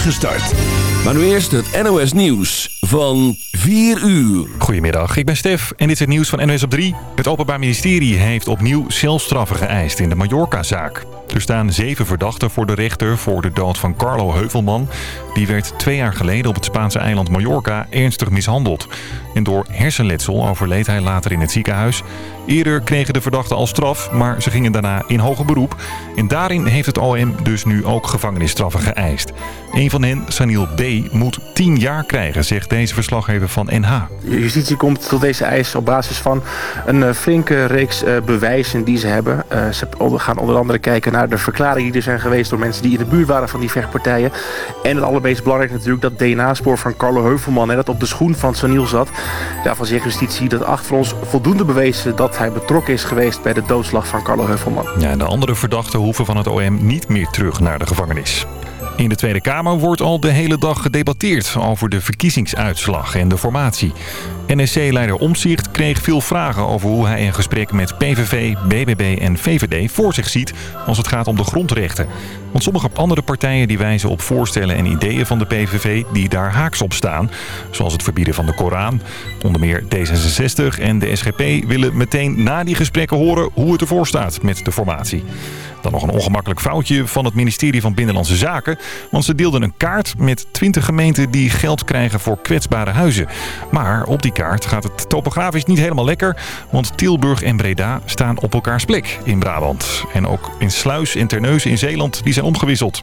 start. Maar nu eerst het NOS Nieuws van 4 uur. Goedemiddag, ik ben Stef en dit is het nieuws van NOS op 3. Het Openbaar Ministerie heeft opnieuw celstraffen geëist in de Mallorca-zaak. Er staan zeven verdachten voor de rechter voor de dood van Carlo Heuvelman. Die werd twee jaar geleden op het Spaanse eiland Mallorca ernstig mishandeld. En door hersenletsel overleed hij later in het ziekenhuis. Eerder kregen de verdachten al straf, maar ze gingen daarna in hoger beroep. En daarin heeft het OM dus nu ook gevangenisstraffen geëist. Een van hen, Sanil B., moet 10 jaar krijgen, zegt deze verslaggever van NH. Justitie komt tot deze eis op basis van een uh, flinke reeks uh, bewijzen die ze hebben. Uh, ze gaan onder andere kijken naar de verklaringen die er zijn geweest door mensen die in de buurt waren van die vechtpartijen. En het allermeest belangrijk natuurlijk dat DNA-spoor van Carlo Heuvelman, hè, dat op de schoen van Sanil zat. Daarvan zegt justitie dat achter ons voldoende bewezen dat hij betrokken is geweest bij de doodslag van Carlo Heuvelman. Ja, en de andere verdachten hoeven van het OM niet meer terug naar de gevangenis. In de Tweede Kamer wordt al de hele dag gedebatteerd over de verkiezingsuitslag en de formatie. NSC-leider Omzicht kreeg veel vragen over hoe hij een gesprek met PVV, BBB en VVD voor zich ziet als het gaat om de grondrechten. Want sommige andere partijen die wijzen op voorstellen en ideeën van de PVV die daar haaks op staan. Zoals het verbieden van de Koran. Onder meer D66 en de SGP willen meteen na die gesprekken horen hoe het ervoor staat met de formatie. Dan nog een ongemakkelijk foutje van het ministerie van Binnenlandse Zaken. Want ze deelden een kaart met 20 gemeenten die geld krijgen voor kwetsbare huizen. Maar op die kaart gaat het topografisch niet helemaal lekker. Want Tilburg en Breda staan op elkaars plek in Brabant. En ook in Sluis en Terneuzen in Zeeland die zijn omgewisseld.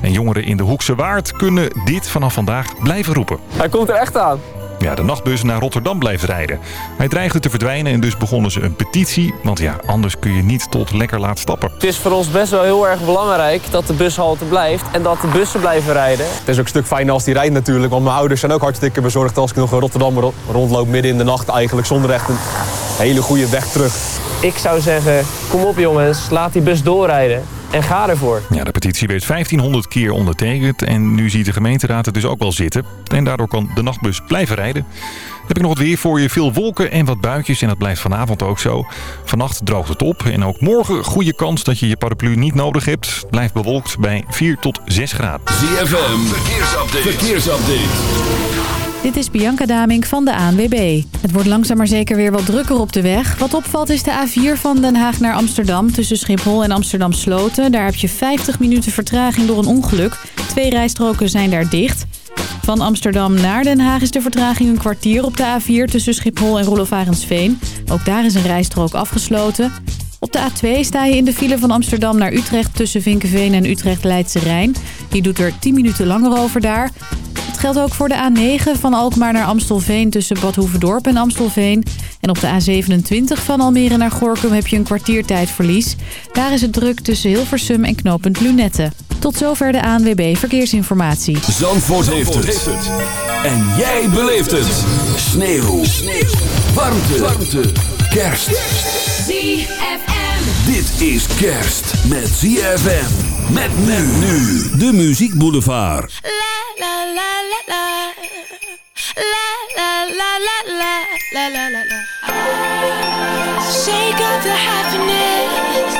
En jongeren in de Hoekse Waard kunnen dit vanaf vandaag blijven roepen. Hij komt er echt aan. Ja, de nachtbus naar Rotterdam blijft rijden. Hij dreigde te verdwijnen en dus begonnen ze een petitie. Want ja, anders kun je niet tot lekker laat stappen. Het is voor ons best wel heel erg belangrijk dat de bushalte blijft en dat de bussen blijven rijden. Het is ook een stuk fijner als die rijdt natuurlijk. Want mijn ouders zijn ook hartstikke bezorgd als ik nog in Rotterdam rondloop midden in de nacht eigenlijk. Zonder echt een hele goede weg terug. Ik zou zeggen, kom op jongens, laat die bus doorrijden. En ga ervoor. Ja, de petitie werd 1500 keer ondertekend. En nu ziet de gemeenteraad het dus ook wel zitten. En daardoor kan de nachtbus blijven rijden. Heb ik nog wat weer voor je. Veel wolken en wat buitjes. En dat blijft vanavond ook zo. Vannacht droogt het op. En ook morgen goede kans dat je je paraplu niet nodig hebt. Blijft bewolkt bij 4 tot 6 graden. ZFM, verkeersupdate. verkeersupdate. Dit is Bianca Damink van de ANWB. Het wordt langzaam maar zeker weer wat drukker op de weg. Wat opvalt is de A4 van Den Haag naar Amsterdam tussen Schiphol en Amsterdam Sloten. Daar heb je 50 minuten vertraging door een ongeluk. Twee rijstroken zijn daar dicht. Van Amsterdam naar Den Haag is de vertraging een kwartier op de A4 tussen Schiphol en Roelof Ook daar is een rijstrook afgesloten. Op de A2 sta je in de file van Amsterdam naar Utrecht tussen Vinkenveen en Utrecht-Leidse Rijn. Je doet er 10 minuten langer over daar. Het geldt ook voor de A9 van Alkmaar naar Amstelveen tussen Bad Hoeverdorp en Amstelveen. En op de A27 van Almere naar Gorkum heb je een kwartiertijdverlies. Daar is het druk tussen Hilversum en knooppunt Lunette. Tot zover de ANWB Verkeersinformatie. Zandvoort, heeft, het. En jij beleeft het. Sneeuw. Sneeuw. Warmte. Warmte. Kerst. ZFM. Dit is kerst met ZFM. Met men nu. De Muziek Boulevard. La la la la la. La la la la la. La la la la. Shake up the happiness.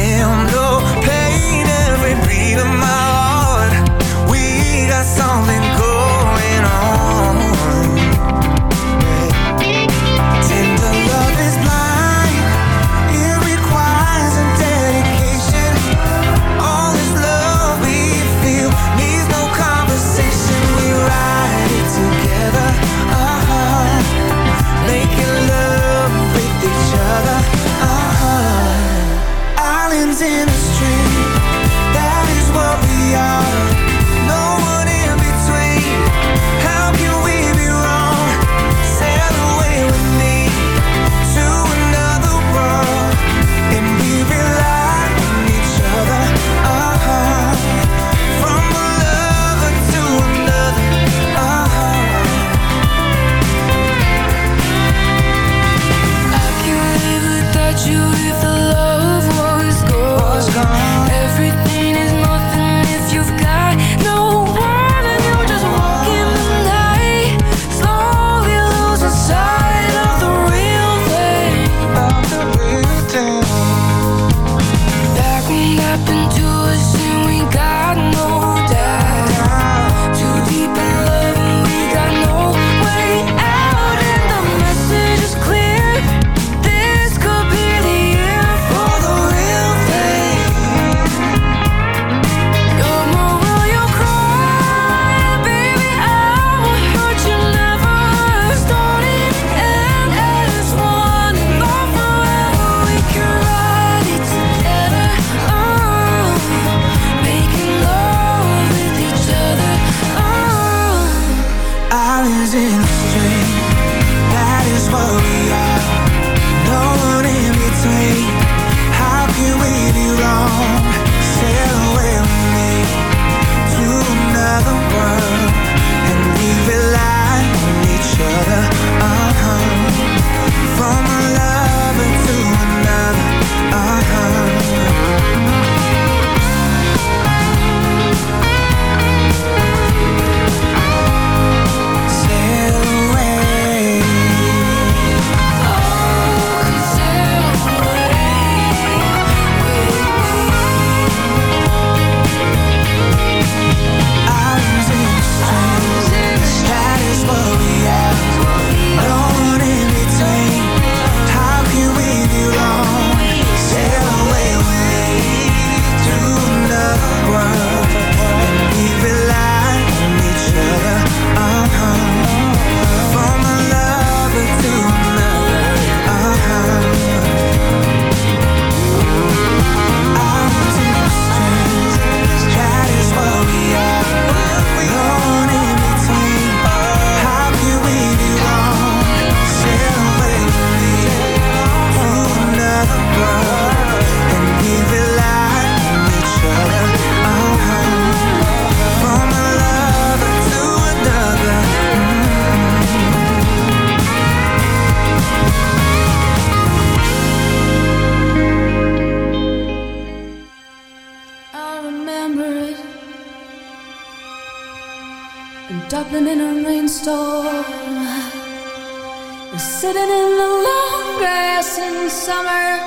sitting in the long grass in summer,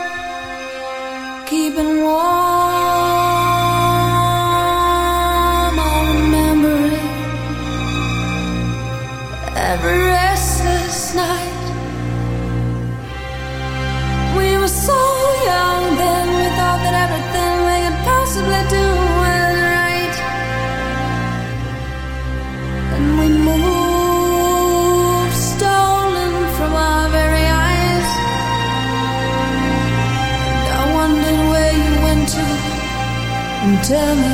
keeping warm. Tell me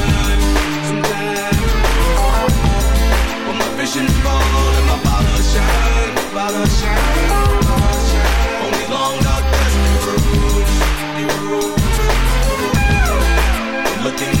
and my bottle shine, bottle shine. On these long dark looking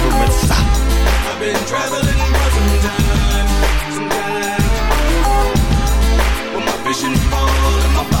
deliverance. I've been traveling for some time, some time. My vision and my bottle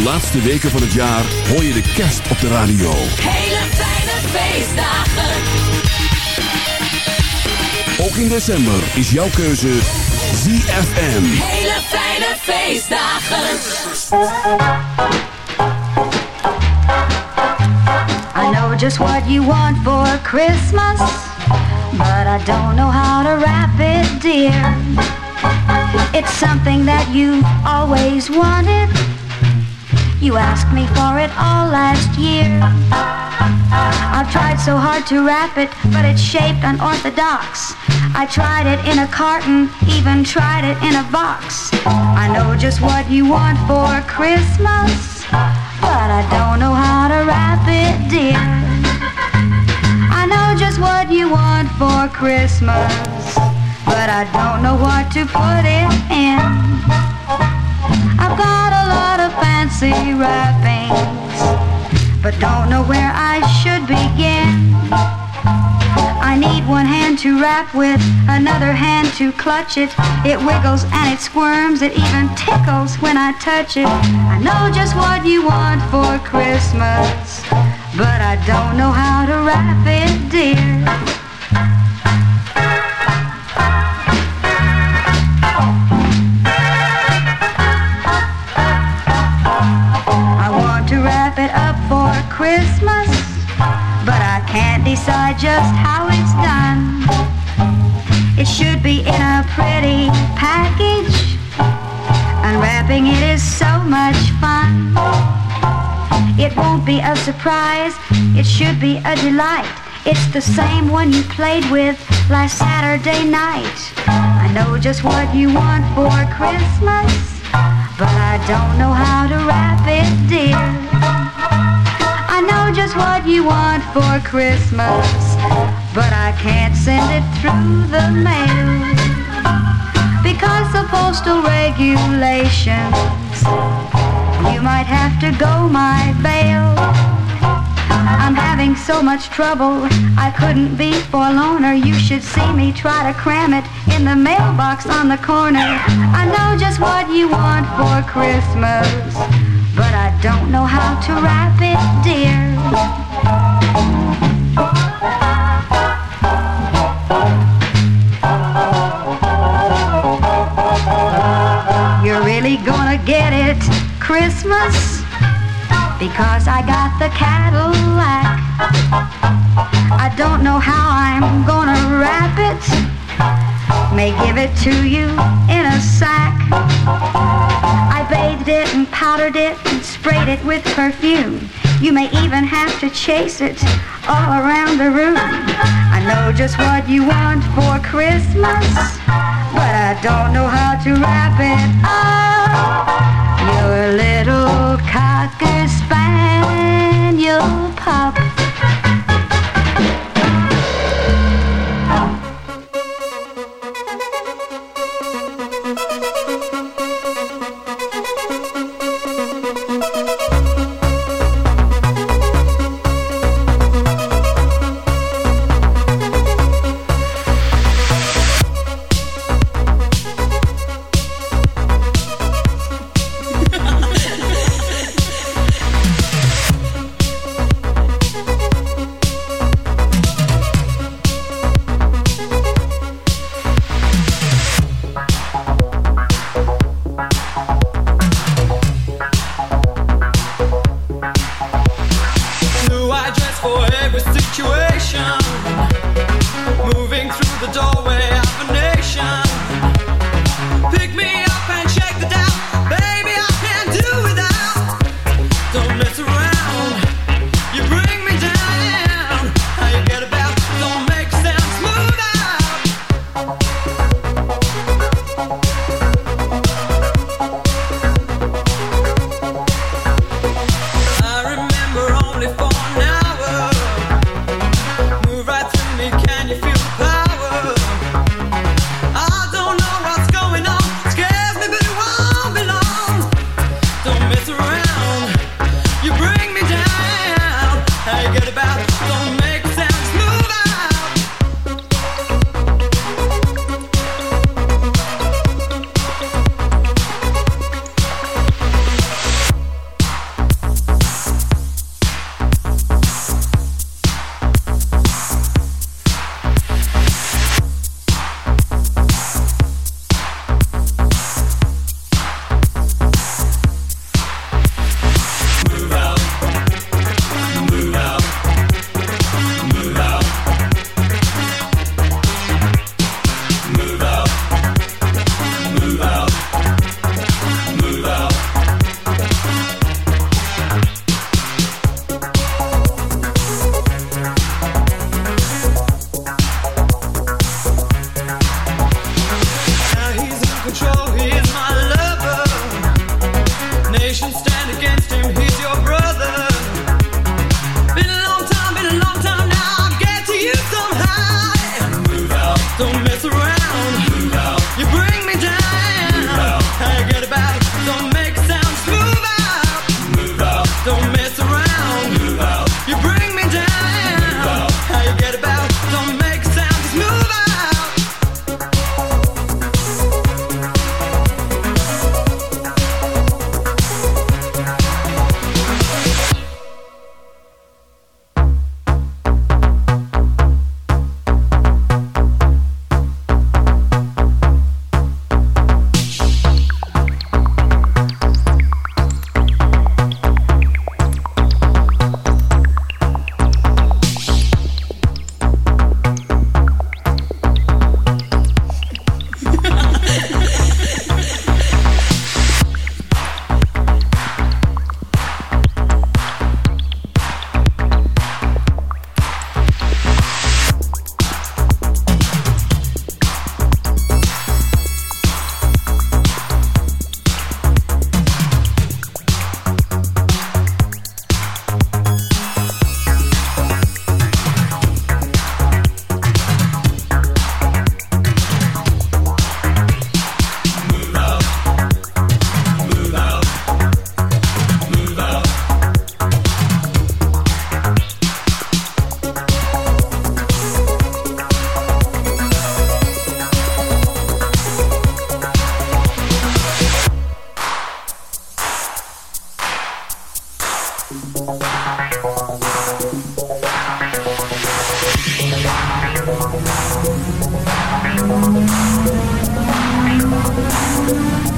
de laatste weken van het jaar hoor je de kerst op de radio. Hele fijne feestdagen. Ook in december is jouw keuze ZFM. Hele fijne feestdagen. I know just what you want for Christmas, but I don't know how to wrap it, dear. It's something that you always wanted. You asked me for it all last year. I've tried so hard to wrap it, but it's shaped unorthodox. I tried it in a carton, even tried it in a box. I know just what you want for Christmas, but I don't know how to wrap it, dear. I know just what you want for Christmas, but I don't know what to put it in. Fancy wrappings, but don't know where I should begin. I need one hand to wrap with, another hand to clutch it. It wiggles and it squirms, it even tickles when I touch it. I know just what you want for Christmas, but I don't know how to wrap it, dear. Christmas, but I can't decide just how it's done. It should be in a pretty package. Unwrapping it is so much fun. It won't be a surprise, it should be a delight. It's the same one you played with last Saturday night. I know just what you want for Christmas, but I don't know how to wrap it, dear. I know just what you want for Christmas, but I can't send it through the mail because of postal regulations. You might have to go my bail. I'm having so much trouble, I couldn't be forlorner. You should see me try to cram it in the mailbox on the corner. I know just what you want for Christmas, but I don't know how to wrap it, dear. You're really gonna get it Christmas because I got the Cadillac. I don't know how I'm gonna wrap it. May give it to you in a sack. I bathed it and powdered it and sprayed it with perfume. You may even have to chase it all around the room. I know just what you want for Christmas, but I don't know how to wrap it up. Your little cocker spaniel pup. control.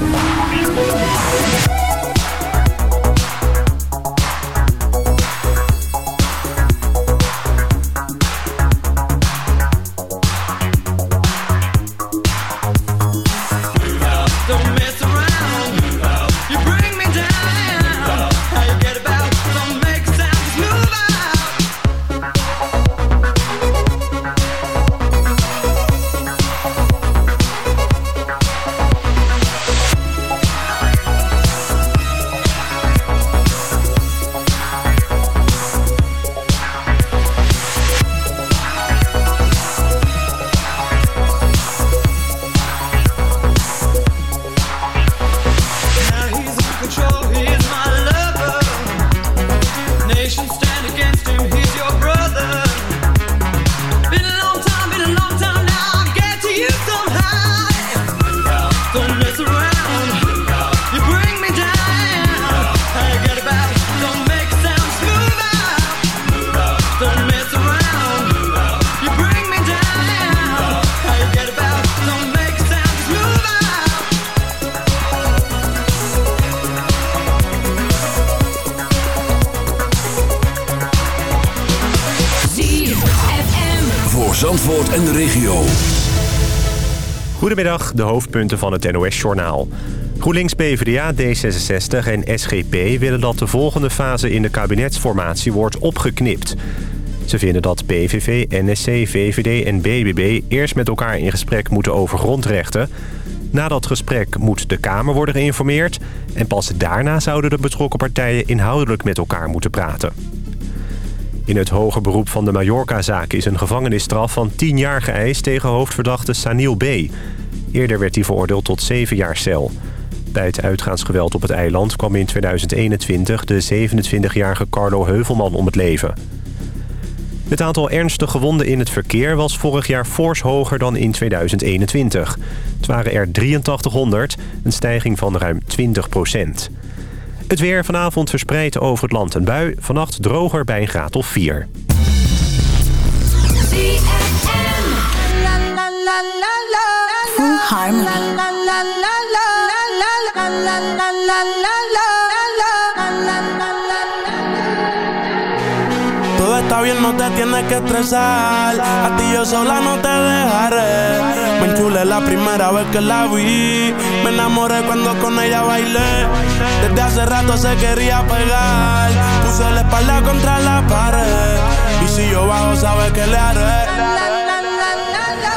Música de hoofdpunten van het NOS-journaal. GroenLinks, PvdA, D66 en SGP willen dat de volgende fase in de kabinetsformatie wordt opgeknipt. Ze vinden dat PVV, NSC, VVD en BBB eerst met elkaar in gesprek moeten over grondrechten. Na dat gesprek moet de Kamer worden geïnformeerd... en pas daarna zouden de betrokken partijen inhoudelijk met elkaar moeten praten. In het hoger beroep van de Mallorca-zaak is een gevangenisstraf van 10 jaar geëist tegen hoofdverdachte Sanil B. Eerder werd hij veroordeeld tot 7 jaar cel. Bij het uitgaansgeweld op het eiland kwam in 2021 de 27-jarige Carlo Heuvelman om het leven. Het aantal ernstige gewonden in het verkeer was vorig jaar fors hoger dan in 2021. Het waren er 8300, een stijging van ruim 20 procent. Het weer vanavond verspreid over het land een bui. Vannacht droger bij een graad of 4. Harmony. Todo está bien, no te tienes que estresar. A ti yo sola no te dejaré. Me enchulé la primera vez que la vi. Me enamoré cuando con ella bailé. Desde hace rato se quería pegar. Puse la espalda contra la pared. Y si yo bajo, sabes que le haré.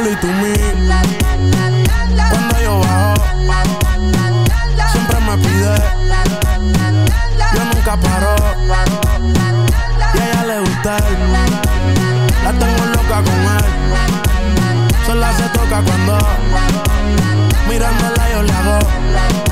Y tú mí. Cuando yo bajo, siempre me pide. Yo nunca paro. Y a ella le gusta él. La tengo loca con él. sola se toca cuando mirándola yo le hago.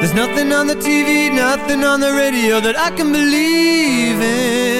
There's nothing on the TV, nothing on the radio that I can believe in.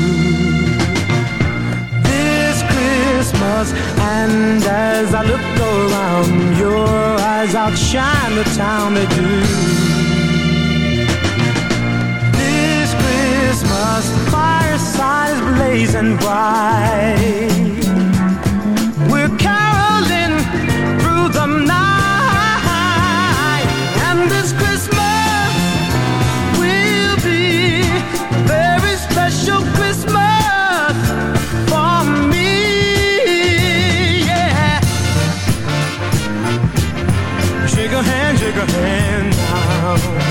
And as I look around Your eyes outshine the town they do. This Christmas Fireside is blazing bright We're caroling through the night. And this Christmas Will be very special Christmas. take a hand now.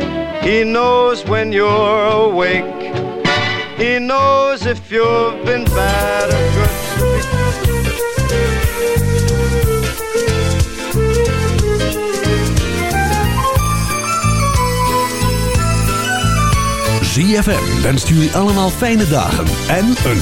He knows when you're awake. He knows if you've been bad or good. ZFM wenst jullie allemaal fijne dagen en een